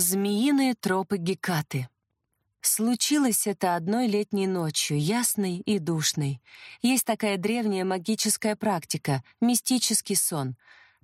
Змеиные тропы Гекаты. Случилось это одной летней ночью, ясной и душной. Есть такая древняя магическая практика — мистический сон.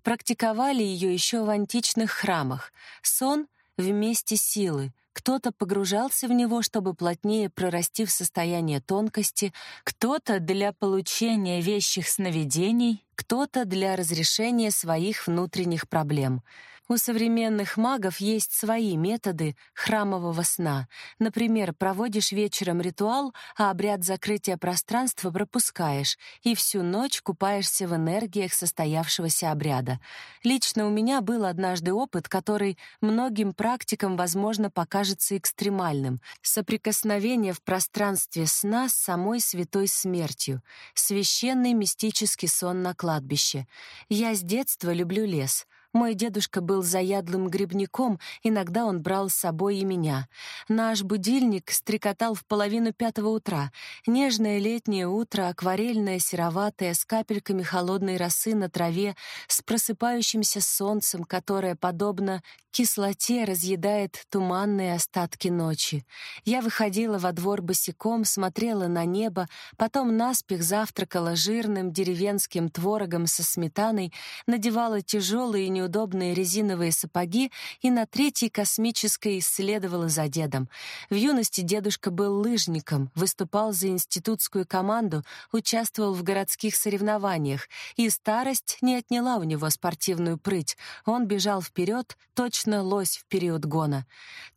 Практиковали ее еще в античных храмах. Сон — вместе силы. Кто-то погружался в него, чтобы плотнее прорасти в состояние тонкости, кто-то для получения вещих сновидений, кто-то для разрешения своих внутренних проблем — у современных магов есть свои методы храмового сна. Например, проводишь вечером ритуал, а обряд закрытия пространства пропускаешь, и всю ночь купаешься в энергиях состоявшегося обряда. Лично у меня был однажды опыт, который многим практикам, возможно, покажется экстремальным. Соприкосновение в пространстве сна с самой святой смертью. Священный мистический сон на кладбище. Я с детства люблю лес — мой дедушка был заядлым грибником, иногда он брал с собой и меня. Наш будильник стрекотал в половину пятого утра. Нежное летнее утро, акварельное, сероватое, с капельками холодной росы на траве, с просыпающимся солнцем, которое, подобно кислоте, разъедает туманные остатки ночи. Я выходила во двор босиком, смотрела на небо, потом наспех завтракала жирным деревенским творогом со сметаной, надевала тяжелые и неудобные резиновые сапоги и на третьей космической следовала за дедом. В юности дедушка был лыжником, выступал за институтскую команду, участвовал в городских соревнованиях, и старость не отняла у него спортивную прыть. Он бежал вперед, точно лось в период гона.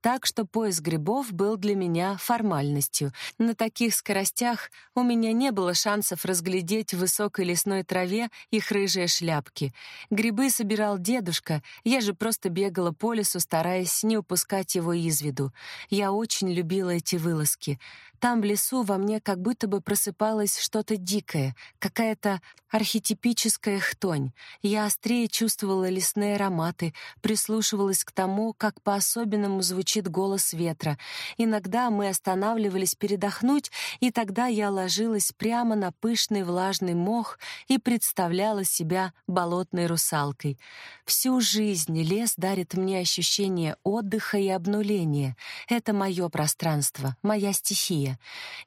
Так что поиск грибов был для меня формальностью. На таких скоростях у меня не было шансов разглядеть в высокой лесной траве их рыжие шляпки. Грибы собирал дед, дедушка, я же просто бегала по лесу, стараясь не упускать его из виду. Я очень любила эти вылазки. Там, в лесу, во мне как будто бы просыпалось что-то дикое, какая-то архетипическая хтонь. Я острее чувствовала лесные ароматы, прислушивалась к тому, как по-особенному звучит голос ветра. Иногда мы останавливались передохнуть, и тогда я ложилась прямо на пышный влажный мох и представляла себя болотной русалкой. Всю жизнь лес дарит мне ощущение отдыха и обнуления. Это мое пространство, моя стихия.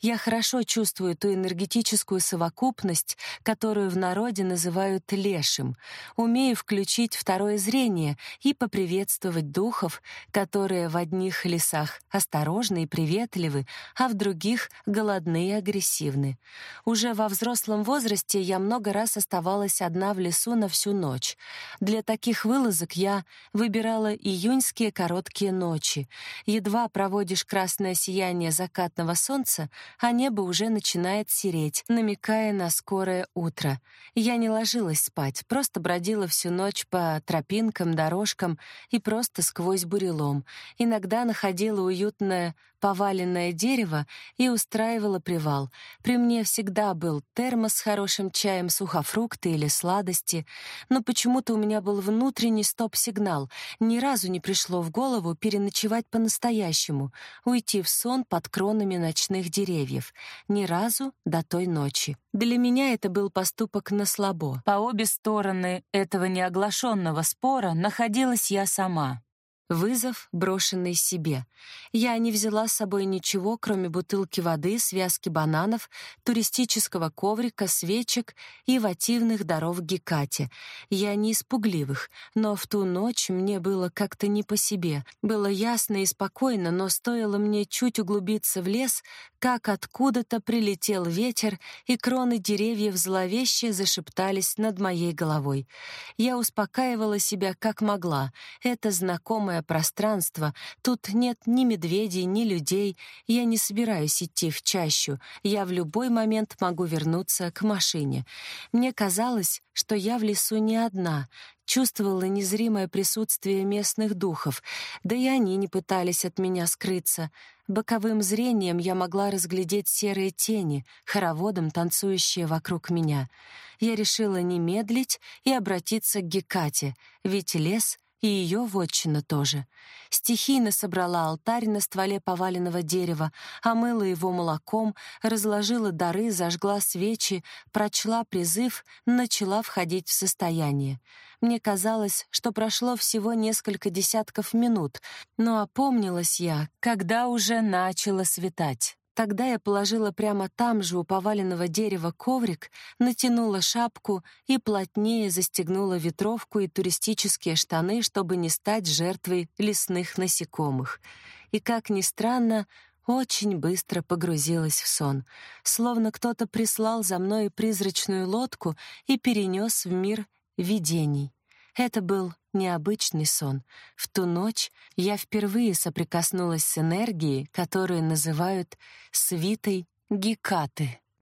Я хорошо чувствую ту энергетическую совокупность, которую в народе называют лешим. Умею включить второе зрение и поприветствовать духов, которые в одних лесах осторожны и приветливы, а в других голодны и агрессивны. Уже во взрослом возрасте я много раз оставалась одна в лесу на всю ночь. Для таких вылазок я выбирала июньские короткие ночи. Едва проводишь красное сияние закатного солнца, а небо уже начинает сереть, намекая на скорое утро. Я не ложилась спать, просто бродила всю ночь по тропинкам, дорожкам и просто сквозь бурелом. Иногда находила уютное поваленное дерево и устраивала привал. При мне всегда был термос с хорошим чаем, сухофрукты или сладости, но почему-то у меня был внутренний стоп-сигнал. Ни разу не пришло в голову переночевать по-настоящему, уйти в сон под кронами ночных деревьев. Ни разу до той ночи. Для меня это был поступок на слабо. По обе стороны этого неоглашенного спора находилась я сама. Вызов, брошенный себе. Я не взяла с собой ничего, кроме бутылки воды, связки бананов, туристического коврика, свечек и вативных даров Гекате. Я не испугливых, но в ту ночь мне было как-то не по себе. Было ясно и спокойно, но стоило мне чуть углубиться в лес, как откуда-то прилетел ветер, и кроны деревьев зловеще зашептались над моей головой. Я успокаивала себя как могла. Это знакомое большое пространство, тут нет ни медведей, ни людей, я не собираюсь идти в чащу, я в любой момент могу вернуться к машине. Мне казалось, что я в лесу не одна, чувствовала незримое присутствие местных духов, да и они не пытались от меня скрыться. Боковым зрением я могла разглядеть серые тени, хороводом танцующие вокруг меня. Я решила не медлить и обратиться к Гекате, ведь лес — и ее вотчина тоже. Стихийно собрала алтарь на стволе поваленного дерева, омыла его молоком, разложила дары, зажгла свечи, прочла призыв, начала входить в состояние. Мне казалось, что прошло всего несколько десятков минут, но опомнилась я, когда уже начало светать. Тогда я положила прямо там же у поваленного дерева коврик, натянула шапку и плотнее застегнула ветровку и туристические штаны, чтобы не стать жертвой лесных насекомых. И, как ни странно, очень быстро погрузилась в сон, словно кто-то прислал за мной призрачную лодку и перенес в мир видений. Это был необычный сон. В ту ночь я впервые соприкоснулась с энергией, которую называют свитой Гекаты.